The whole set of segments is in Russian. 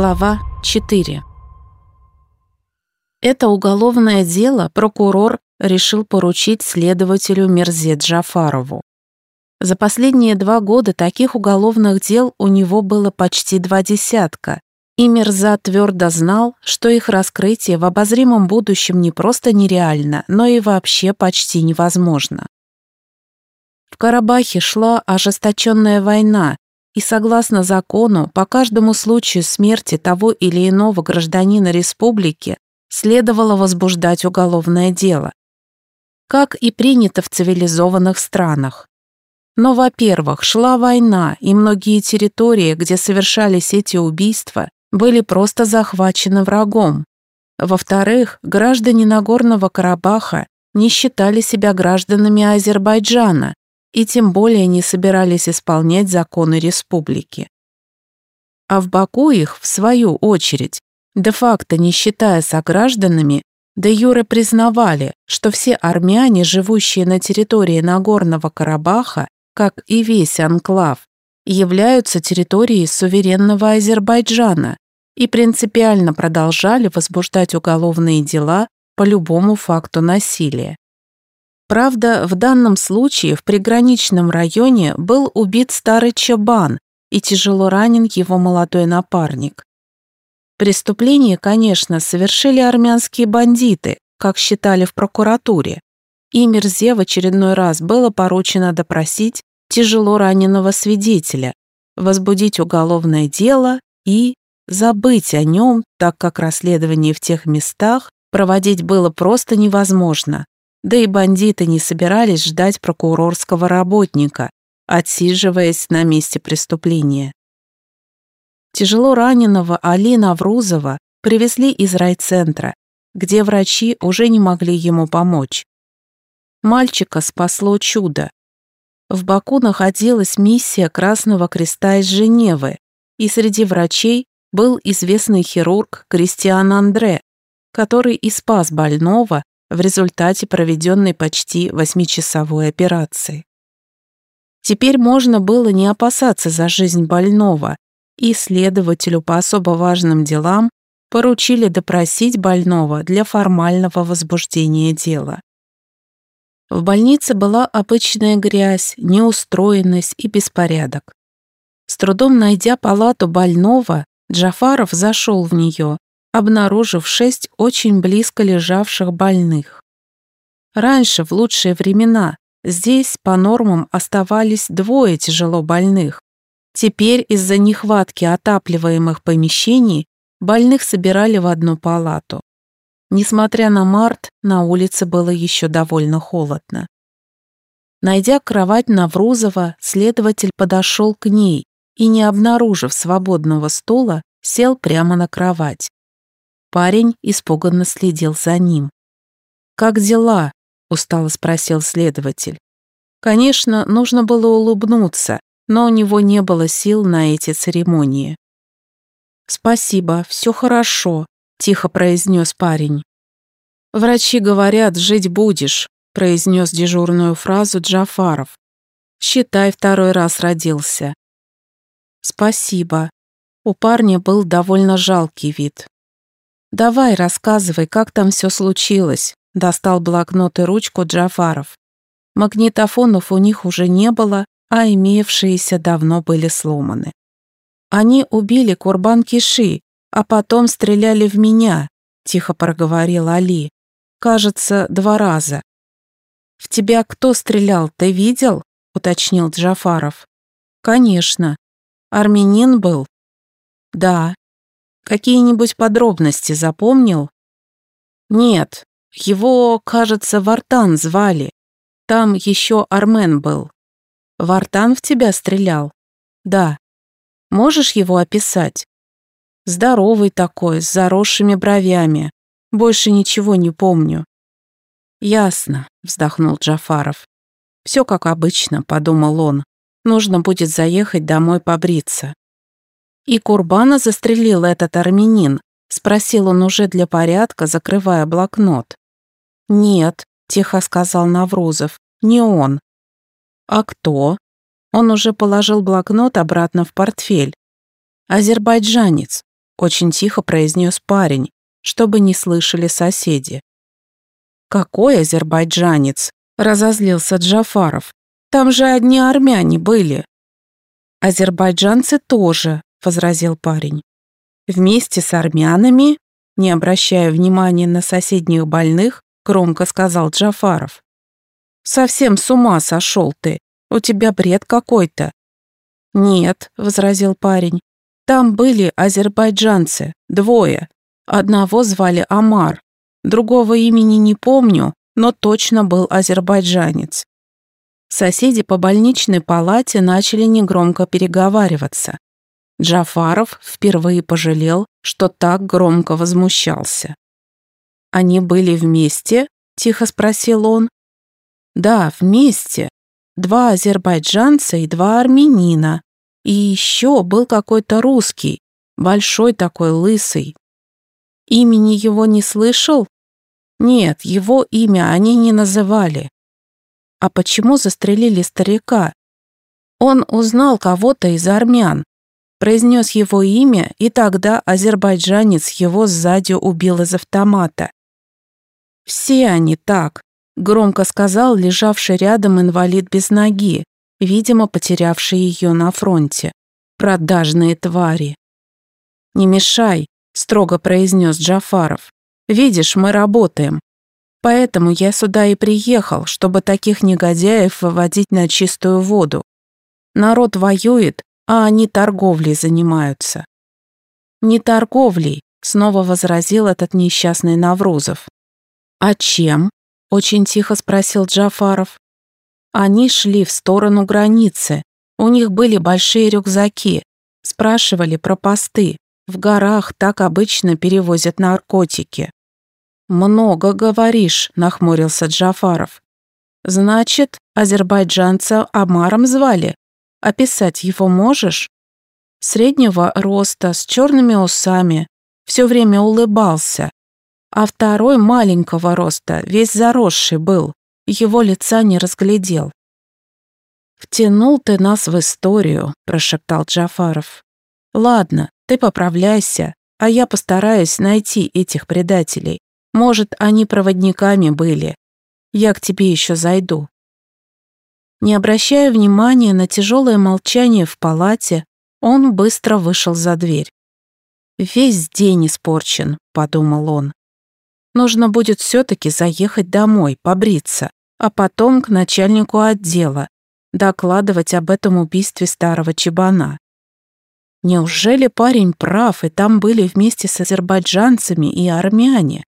Глава 4 Это уголовное дело прокурор решил поручить следователю Мерзе Джафарову. За последние два года таких уголовных дел у него было почти два десятка, и Мерза твердо знал, что их раскрытие в обозримом будущем не просто нереально, но и вообще почти невозможно. В Карабахе шла ожесточенная война, и согласно закону, по каждому случаю смерти того или иного гражданина республики следовало возбуждать уголовное дело. Как и принято в цивилизованных странах. Но, во-первых, шла война, и многие территории, где совершались эти убийства, были просто захвачены врагом. Во-вторых, граждане Нагорного Карабаха не считали себя гражданами Азербайджана, и тем более не собирались исполнять законы республики. А в Баку их, в свою очередь, де-факто не считая согражданами, де юре признавали, что все армяне, живущие на территории Нагорного Карабаха, как и весь анклав, являются территорией суверенного Азербайджана и принципиально продолжали возбуждать уголовные дела по любому факту насилия. Правда, в данном случае в приграничном районе был убит старый Чабан и тяжело ранен его молодой напарник. Преступление, конечно, совершили армянские бандиты, как считали в прокуратуре, и Мерзе в очередной раз было поручено допросить тяжело раненого свидетеля, возбудить уголовное дело и забыть о нем, так как расследование в тех местах проводить было просто невозможно, да и бандиты не собирались ждать прокурорского работника, отсиживаясь на месте преступления. Тяжело раненого Али Наврузова привезли из райцентра, где врачи уже не могли ему помочь. Мальчика спасло чудо. В Баку находилась миссия Красного Креста из Женевы, и среди врачей был известный хирург Кристиан Андре, который и спас больного в результате проведенной почти восьмичасовой операции. Теперь можно было не опасаться за жизнь больного, и следователю по особо важным делам поручили допросить больного для формального возбуждения дела. В больнице была обычная грязь, неустроенность и беспорядок. С трудом найдя палату больного, Джафаров зашел в нее обнаружив шесть очень близко лежавших больных. Раньше, в лучшие времена, здесь по нормам оставались двое тяжело больных. Теперь из-за нехватки отапливаемых помещений больных собирали в одну палату. Несмотря на март, на улице было еще довольно холодно. Найдя кровать Наврузова, следователь подошел к ней и, не обнаружив свободного стула, сел прямо на кровать. Парень испуганно следил за ним. «Как дела?» – устало спросил следователь. Конечно, нужно было улыбнуться, но у него не было сил на эти церемонии. «Спасибо, все хорошо», – тихо произнес парень. «Врачи говорят, жить будешь», – произнес дежурную фразу Джафаров. «Считай, второй раз родился». «Спасибо». У парня был довольно жалкий вид. «Давай, рассказывай, как там все случилось», — достал блокнот и ручку Джафаров. Магнитофонов у них уже не было, а имевшиеся давно были сломаны. «Они убили Курбан Киши, а потом стреляли в меня», — тихо проговорил Али. «Кажется, два раза». «В тебя кто стрелял, ты видел?» — уточнил Джафаров. «Конечно. Армянин был?» «Да», Какие-нибудь подробности запомнил? Нет, его, кажется, Вартан звали. Там еще Армен был. Вартан в тебя стрелял? Да. Можешь его описать? Здоровый такой, с заросшими бровями. Больше ничего не помню. Ясно, вздохнул Джафаров. Все как обычно, подумал он. Нужно будет заехать домой побриться. «И Курбана застрелил этот армянин?» — спросил он уже для порядка, закрывая блокнот. «Нет», — тихо сказал Наврузов, — «не он». «А кто?» Он уже положил блокнот обратно в портфель. «Азербайджанец. очень тихо произнес парень, чтобы не слышали соседи. «Какой азербайджанец?» – разозлился Джафаров. «Там же одни армяне были». «Азербайджанцы тоже», – возразил парень. «Вместе с армянами?» Не обращая внимания на соседних больных, громко сказал Джафаров. «Совсем с ума сошел ты. У тебя бред какой-то». «Нет», — возразил парень. «Там были азербайджанцы, двое. Одного звали Амар, другого имени не помню, но точно был азербайджанец. Соседи по больничной палате начали негромко переговариваться. Джафаров впервые пожалел, что так громко возмущался. «Они были вместе?» – тихо спросил он. «Да, вместе. Два азербайджанца и два армянина. И еще был какой-то русский, большой такой, лысый. Имени его не слышал? Нет, его имя они не называли. А почему застрелили старика? Он узнал кого-то из армян, произнес его имя, и тогда азербайджанец его сзади убил из автомата. «Все они так», — громко сказал лежавший рядом инвалид без ноги, видимо, потерявший ее на фронте. «Продажные твари». «Не мешай», — строго произнес Джафаров. «Видишь, мы работаем. Поэтому я сюда и приехал, чтобы таких негодяев выводить на чистую воду. Народ воюет, а они торговлей занимаются». «Не торговлей», — снова возразил этот несчастный Наврузов. «А чем?» — очень тихо спросил Джафаров. Они шли в сторону границы. У них были большие рюкзаки. Спрашивали про посты. В горах так обычно перевозят наркотики. «Много говоришь», — нахмурился Джафаров. «Значит, азербайджанца Амаром звали? Описать его можешь?» Среднего роста, с черными усами, все время улыбался. А второй маленького роста, весь заросший был, его лица не разглядел. «Втянул ты нас в историю», — прошептал Джафаров. «Ладно, ты поправляйся, а я постараюсь найти этих предателей. Может, они проводниками были. Я к тебе еще зайду». Не обращая внимания на тяжелое молчание в палате, он быстро вышел за дверь. «Весь день испорчен», — подумал он. «Нужно будет все-таки заехать домой, побриться, а потом к начальнику отдела, докладывать об этом убийстве старого чебана. Неужели парень прав, и там были вместе с азербайджанцами и армяне?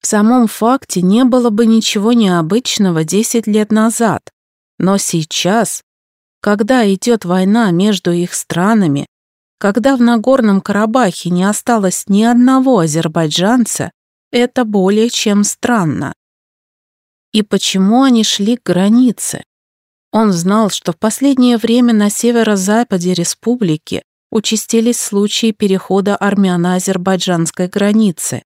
В самом факте не было бы ничего необычного 10 лет назад, но сейчас, когда идет война между их странами, когда в Нагорном Карабахе не осталось ни одного азербайджанца, это более чем странно. И почему они шли к границе? Он знал, что в последнее время на северо-западе республики участились случаи перехода армяно-азербайджанской границы.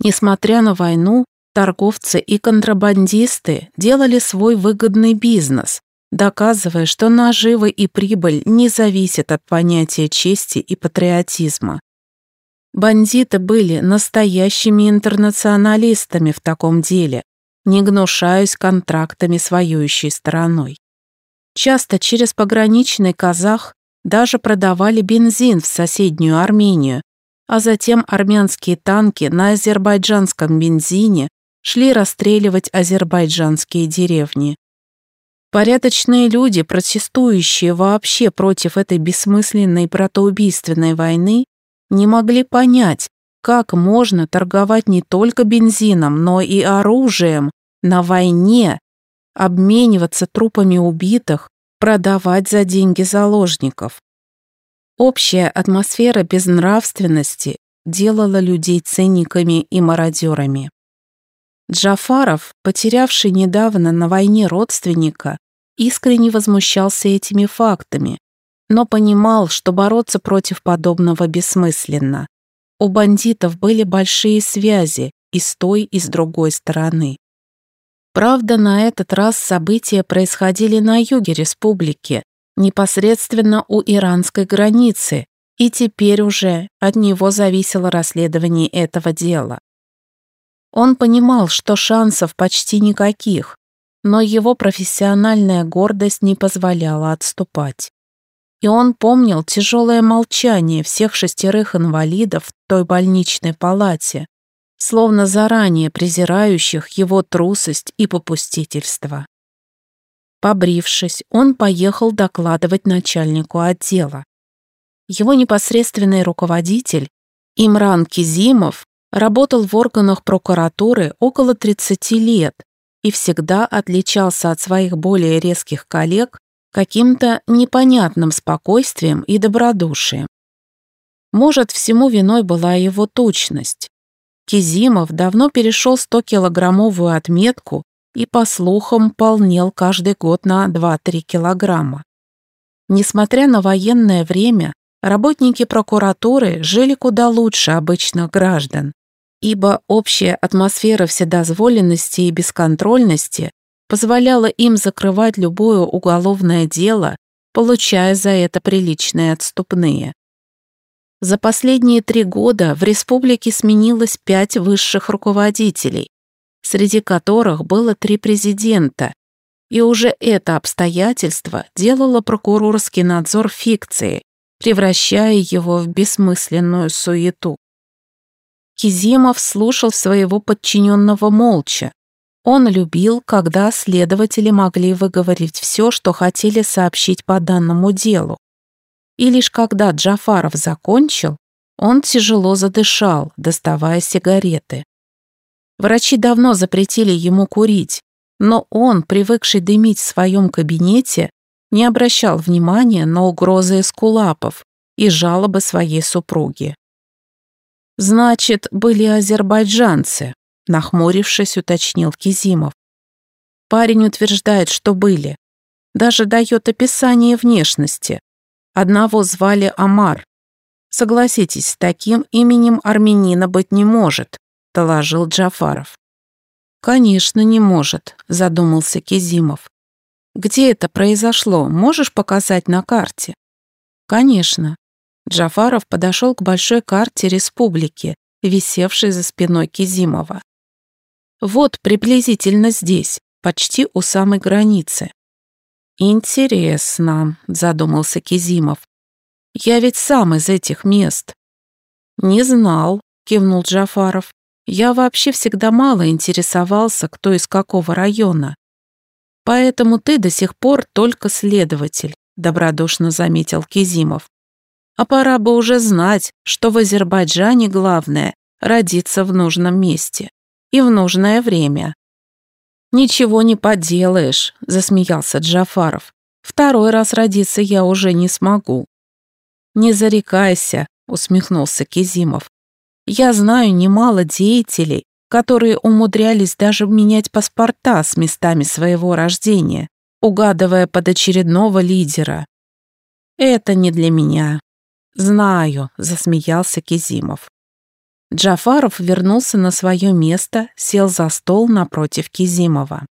Несмотря на войну, торговцы и контрабандисты делали свой выгодный бизнес, доказывая, что наживы и прибыль не зависят от понятия чести и патриотизма. Бандиты были настоящими интернационалистами в таком деле, не гнушаясь контрактами с воюющей стороной. Часто через пограничный казах даже продавали бензин в соседнюю Армению, а затем армянские танки на азербайджанском бензине шли расстреливать азербайджанские деревни. Порядочные люди, протестующие вообще против этой бессмысленной братоубийственной войны, не могли понять, как можно торговать не только бензином, но и оружием на войне, обмениваться трупами убитых, продавать за деньги заложников. Общая атмосфера безнравственности делала людей циниками и мародерами. Джафаров, потерявший недавно на войне родственника, искренне возмущался этими фактами, но понимал, что бороться против подобного бессмысленно. У бандитов были большие связи и с той, и с другой стороны. Правда, на этот раз события происходили на юге республики, непосредственно у иранской границы, И теперь уже от него зависело расследование этого дела. Он понимал, что шансов почти никаких, но его профессиональная гордость не позволяла отступать. И он помнил тяжелое молчание всех шестерых инвалидов в той больничной палате, словно заранее презирающих его трусость и попустительство. Побрившись, он поехал докладывать начальнику отдела. Его непосредственный руководитель, Имран Кизимов, работал в органах прокуратуры около 30 лет и всегда отличался от своих более резких коллег каким-то непонятным спокойствием и добродушием. Может, всему виной была его точность. Кизимов давно перешел 100-килограммовую отметку и, по слухам, полнел каждый год на 2-3 килограмма. Несмотря на военное время, работники прокуратуры жили куда лучше обычных граждан, ибо общая атмосфера вседозволенности и бесконтрольности позволяла им закрывать любое уголовное дело, получая за это приличные отступные. За последние три года в республике сменилось пять высших руководителей, среди которых было три президента, и уже это обстоятельство делало прокурорский надзор фикцией, превращая его в бессмысленную суету. Кизимов слушал своего подчиненного молча. Он любил, когда следователи могли выговорить все, что хотели сообщить по данному делу. И лишь когда Джафаров закончил, он тяжело задышал, доставая сигареты. Врачи давно запретили ему курить, но он, привыкший дымить в своем кабинете, не обращал внимания на угрозы эскулапов и жалобы своей супруги. «Значит, были азербайджанцы», — нахмурившись, уточнил Кизимов. Парень утверждает, что были. Даже дает описание внешности. Одного звали Амар. Согласитесь, с таким именем армянина быть не может, доложил Джафаров. Конечно, не может, задумался Кизимов. Где это произошло, можешь показать на карте? Конечно. Джафаров подошел к большой карте республики, висевшей за спиной Кизимова. Вот приблизительно здесь, почти у самой границы. «Интересно», — задумался Кизимов. «Я ведь сам из этих мест». «Не знал», — кивнул Джафаров. «Я вообще всегда мало интересовался, кто из какого района. Поэтому ты до сих пор только следователь», — добродушно заметил Кизимов. «А пора бы уже знать, что в Азербайджане главное — родиться в нужном месте и в нужное время. «Ничего не поделаешь», — засмеялся Джафаров. «Второй раз родиться я уже не смогу». «Не зарекайся», — усмехнулся Кизимов. «Я знаю немало деятелей, которые умудрялись даже менять паспорта с местами своего рождения, угадывая под очередного лидера. Это не для меня». «Знаю», — засмеялся Кизимов. Джафаров вернулся на свое место, сел за стол напротив Кизимова.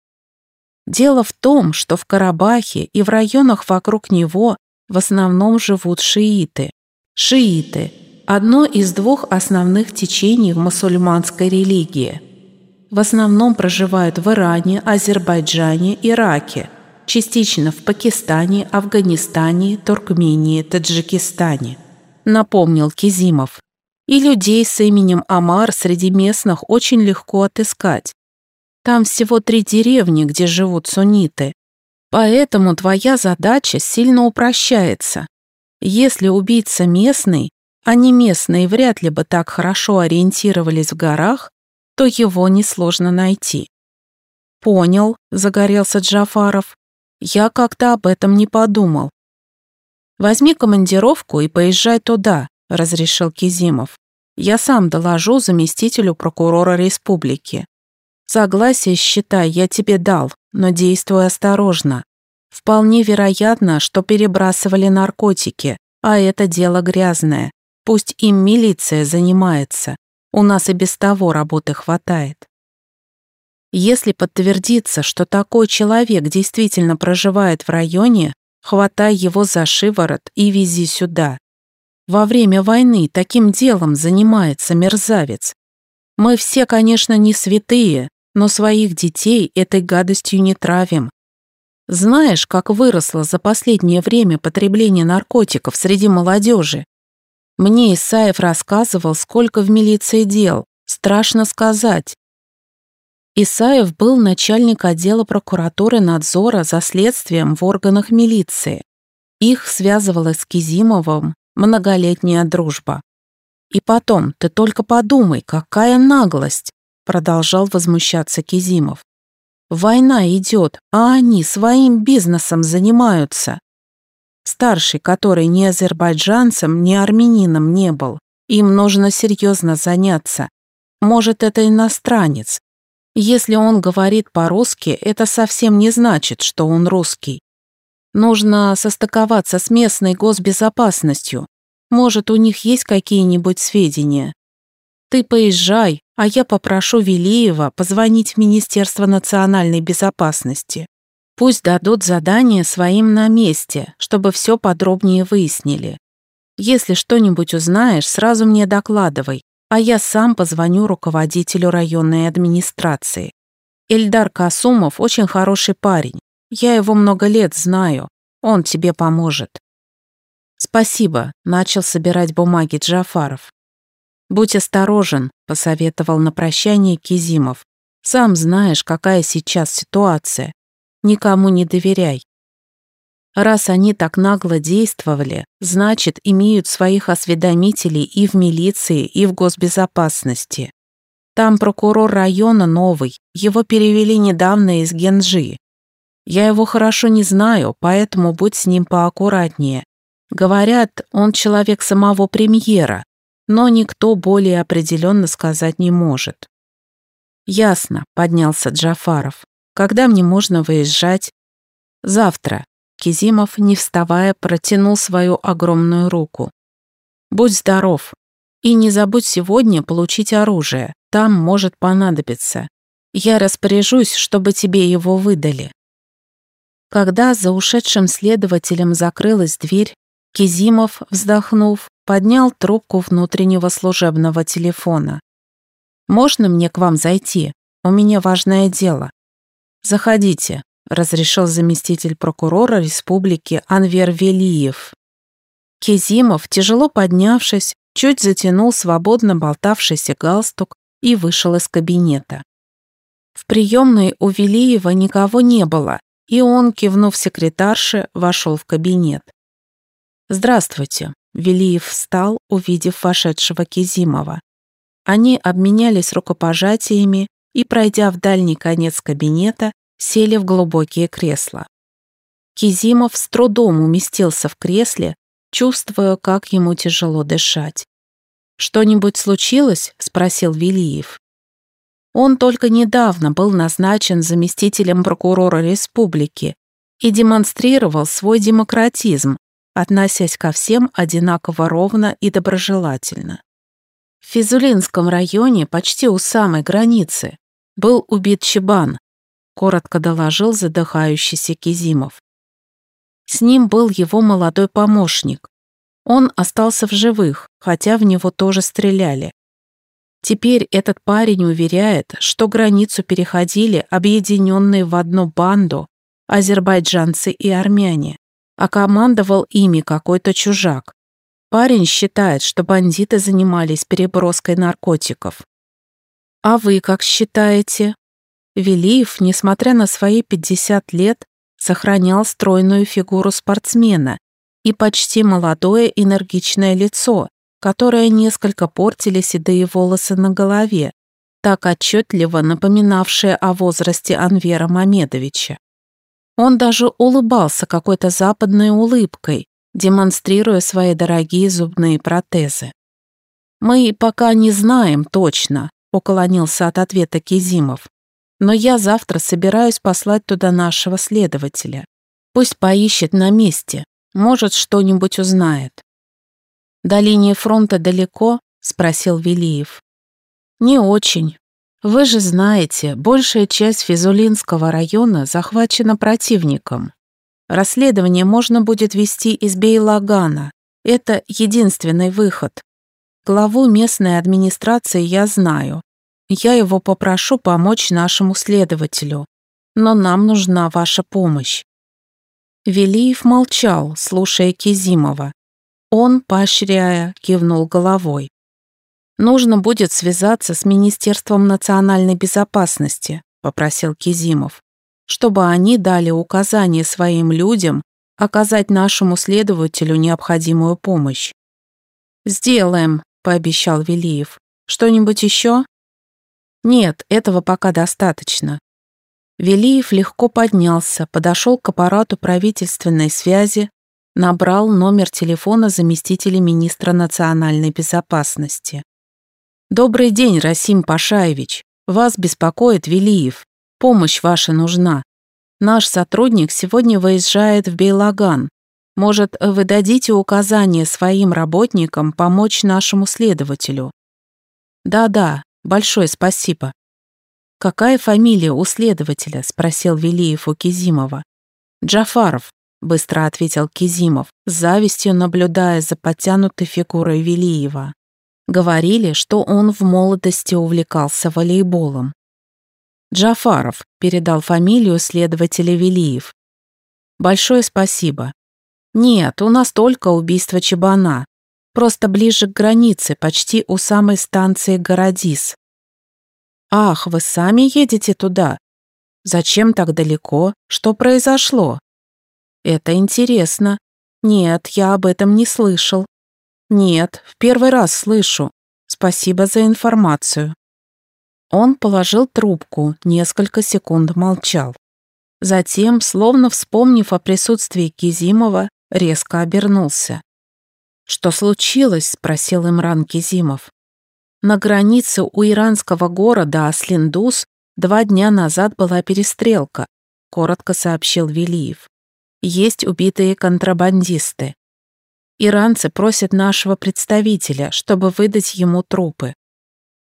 Дело в том, что в Карабахе и в районах вокруг него в основном живут шииты. Шииты – одно из двух основных течений в мусульманской религии. В основном проживают в Иране, Азербайджане, Ираке, частично в Пакистане, Афганистане, Туркмении, Таджикистане, напомнил Кизимов. И людей с именем Амар среди местных очень легко отыскать. Там всего три деревни, где живут сунниты. Поэтому твоя задача сильно упрощается. Если убийца местный, а не местные вряд ли бы так хорошо ориентировались в горах, то его несложно найти. «Понял», — загорелся Джафаров. «Я как-то об этом не подумал». «Возьми командировку и поезжай туда», — разрешил Кизимов. Я сам доложу заместителю прокурора республики. Согласие, считай, я тебе дал, но действуй осторожно. Вполне вероятно, что перебрасывали наркотики, а это дело грязное. Пусть им милиция занимается. У нас и без того работы хватает. Если подтвердится, что такой человек действительно проживает в районе, хватай его за шиворот и вези сюда. во время войны таким делом занимается мерзавец? Мы все, конечно, не святые, но своих детей этой гадостью не травим. Знаешь, как выросло за последнее время потребление наркотиков среди молодежи? Мне Исаев рассказывал, сколько в милиции дел. Страшно сказать. Исаев был начальник отдела прокуратуры надзора за следствием в органах милиции. Их связывала с Кизимовым многолетняя дружба. «И потом, ты только подумай, какая наглость!» продолжал возмущаться Кизимов. «Война идет, а они своим бизнесом занимаются. Старший, который ни азербайджанцем, ни армянином не был, им нужно серьезно заняться. Может, это иностранец. Если он говорит по-русски, это совсем не значит, что он русский. Нужно состыковаться с местной госбезопасностью. Может, у них есть какие-нибудь сведения. Ты поезжай, а я попрошу Велиева позвонить в Министерство национальной безопасности. Пусть дадут задание своим на месте, чтобы все подробнее выяснили. Если что-нибудь узнаешь, сразу мне докладывай, а я сам позвоню руководителю районной администрации. Эльдар Касумов очень хороший парень. Я его много лет знаю. Он тебе поможет. Спасибо, начал собирать бумаги Джафаров. Будь осторожен, посоветовал на прощание Кизимов. Сам знаешь, какая сейчас ситуация никому не доверяй. Раз они так нагло действовали, значит, имеют своих осведомителей и в милиции, и в госбезопасности. Там прокурор района новый, его перевели недавно из Генжи. Я его хорошо не знаю, поэтому будь с ним поаккуратнее. Говорят, он человек самого премьера, но никто более определенно сказать не может. «Ясно», — поднялся Джафаров. Когда мне можно выезжать? Завтра. Кизимов, не вставая, протянул свою огромную руку. Будь здоров. И не забудь сегодня получить оружие. Там может понадобиться. Я распоряжусь, чтобы тебе его выдали. Когда за ушедшим следователем закрылась дверь, Кизимов, вздохнув, поднял трубку внутреннего служебного телефона. «Можно мне к вам зайти? У меня важное дело». «Заходите», — разрешил заместитель прокурора республики Анвер Велиев. Кезимов, тяжело поднявшись, чуть затянул свободно болтавшийся галстук и вышел из кабинета. В приемной у Велиева никого не было, и он, кивнув секретарше, вошел в кабинет. «Здравствуйте», — Велиев встал, увидев вошедшего Кизимова. Они обменялись рукопожатиями и, пройдя в дальний конец кабинета, сели в глубокие кресла. Кизимов с трудом уместился в кресле, чувствуя, как ему тяжело дышать. «Что-нибудь случилось?» – спросил Велиев. Он только недавно был назначен заместителем прокурора республики и демонстрировал свой демократизм, относясь ко всем одинаково ровно и доброжелательно. В Физулинском районе, почти у самой границы, был убит Чебан, коротко доложил задыхающийся Кизимов. С ним был его молодой помощник. Он остался в живых, хотя в него тоже стреляли. Теперь этот парень уверяет, что границу переходили объединенные в одну банду азербайджанцы и армяне, а командовал ими какой-то чужак. Парень считает, что бандиты занимались переброской наркотиков. А вы как считаете? Велиев, несмотря на свои 50 лет, сохранял стройную фигуру спортсмена и почти молодое энергичное лицо, которое несколько портили седые волосы на голове, так отчетливо напоминавшие о возрасте Анвера Мамедовича. Он даже улыбался какой-то западной улыбкой, демонстрируя свои дорогие зубные протезы. «Мы пока не знаем точно», — уклонился от ответа Кизимов. «Но я завтра собираюсь послать туда нашего следователя. Пусть поищет на месте, может, что-нибудь узнает». «До линии фронта далеко?» — спросил Велиев. «Не очень. Вы же знаете, большая часть Физулинского района захвачена противником. Расследование можно будет вести из Бейлагана, Это единственный выход. Главу местной администрации я знаю. Я его попрошу помочь нашему следователю. Но нам нужна ваша помощь. Велиев молчал, слушая Кизимова. Он, поощряя, кивнул головой. «Нужно будет связаться с Министерством национальной безопасности», попросил Кизимов, чтобы они дали указание своим людям оказать нашему следователю необходимую помощь. «Сделаем», — пообещал Велиев. «Что-нибудь еще?» «Нет, этого пока достаточно. Велиев легко поднялся, подошел к аппарату правительственной связи, набрал номер телефона заместителя министра национальной безопасности. «Добрый день, Расим Пашаевич. Вас беспокоит Велиев. Помощь ваша нужна. Наш сотрудник сегодня выезжает в Бейлаган. Может, вы дадите указание своим работникам помочь нашему следователю?» «Да-да, большое спасибо», «Какая фамилия у следователя?» – спросил Велиев у Кизимова. «Джафаров», – быстро ответил Кизимов, с завистью наблюдая за подтянутой фигурой Велиева. Говорили, что он в молодости увлекался волейболом. «Джафаров», – передал фамилию следователя Велиев. «Большое спасибо. Нет, у нас только убийство Чебана. Просто ближе к границе, почти у самой станции Городис. «Ах, вы сами едете туда? Зачем так далеко? Что произошло?» «Это интересно. Нет, я об этом не слышал». «Нет, в первый раз слышу. Спасибо за информацию». Он положил трубку, несколько секунд молчал. Затем, словно вспомнив о присутствии Кизимова, резко обернулся. «Что случилось?» – спросил Имран Кизимов. На границе у иранского города Аслиндус два дня назад была перестрелка, коротко сообщил Велиев. Есть убитые контрабандисты. Иранцы просят нашего представителя, чтобы выдать ему трупы.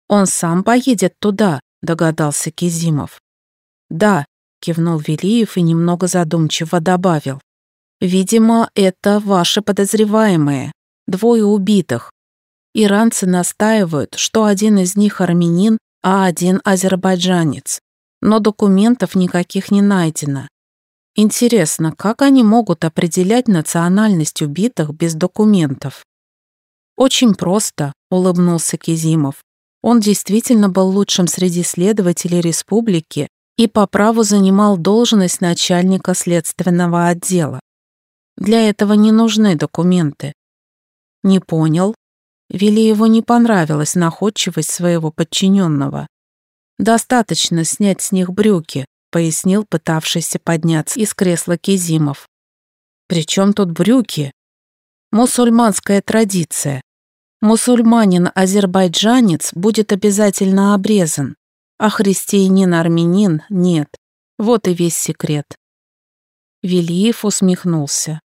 Он сам поедет туда, догадался Кизимов. Да, кивнул Велиев и немного задумчиво добавил. Видимо, это ваши подозреваемые, двое убитых, Иранцы настаивают, что один из них армянин, а один азербайджанец. Но документов никаких не найдено. Интересно, как они могут определять национальность убитых без документов? Очень просто, улыбнулся Кизимов. Он действительно был лучшим среди следователей республики и по праву занимал должность начальника следственного отдела. Для этого не нужны документы. Не понял, Велиеву не понравилась находчивость своего подчиненного. «Достаточно снять с них брюки», — пояснил пытавшийся подняться из кресла Кизимов. «При чем тут брюки?» «Мусульманская традиция. Мусульманин-азербайджанец будет обязательно обрезан, а христианин-армянин нет. Вот и весь секрет». Велиев усмехнулся.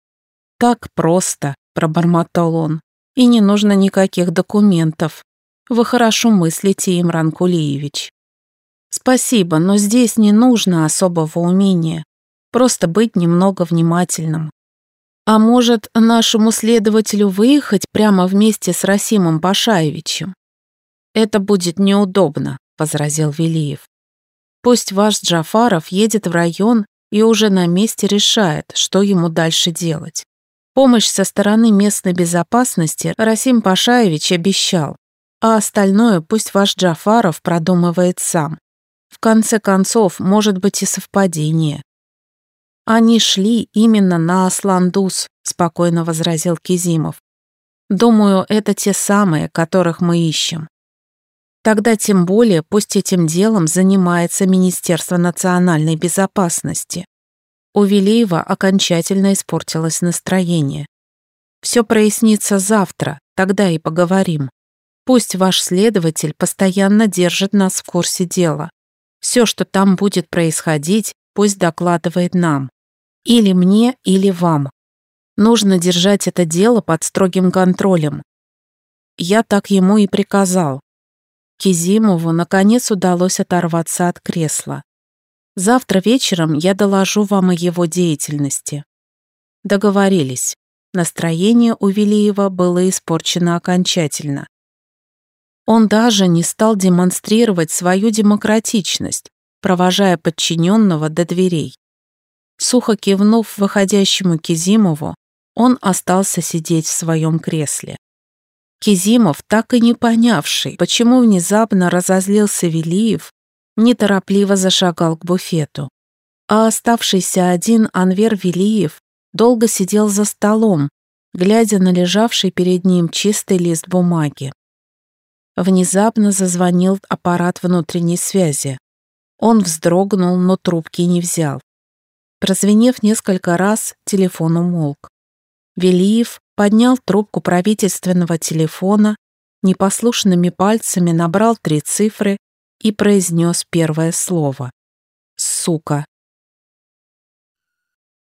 «Так просто», — пробормотал он и не нужно никаких документов. Вы хорошо мыслите, Имран Кулиевич. Спасибо, но здесь не нужно особого умения. Просто быть немного внимательным. А может, нашему следователю выехать прямо вместе с Расимом Пашаевичем? Это будет неудобно, возразил Велиев. Пусть ваш Джафаров едет в район и уже на месте решает, что ему дальше делать. Помощь со стороны местной безопасности Расим Пашаевич обещал, а остальное пусть ваш Джафаров продумывает сам. В конце концов, может быть и совпадение. Они шли именно на Асландус, спокойно возразил Кизимов. Думаю, это те самые, которых мы ищем. Тогда тем более пусть этим делом занимается Министерство национальной безопасности. У Велиева окончательно испортилось настроение. «Все прояснится завтра, тогда и поговорим. Пусть ваш следователь постоянно держит нас в курсе дела. Все, что там будет происходить, пусть докладывает нам. Или мне, или вам. Нужно держать это дело под строгим контролем. Я так ему и приказал. Кизимову наконец удалось оторваться от кресла. Завтра вечером я доложу вам о его деятельности. Договорились. настроение у Велиева было испорчено окончательно. Он даже не стал демонстрировать свою демократичность, провожая подчиненного до дверей. Сухо кивнув выходящему Кизимову, он остался сидеть в своем кресле. Кизимов, так и не понявший, почему внезапно разозлился Велиев, неторопливо зашагал к буфету. А оставшийся один Анвер Велиев долго сидел за столом, глядя на лежавший перед ним чистый лист бумаги. Внезапно зазвонил аппарат внутренней связи. Он вздрогнул, но трубки не взял. Прозвенев несколько раз, телефон умолк. Велиев поднял трубку правительственного телефона, непослушными пальцами набрал три цифры и произнес первое слово. «Сука!»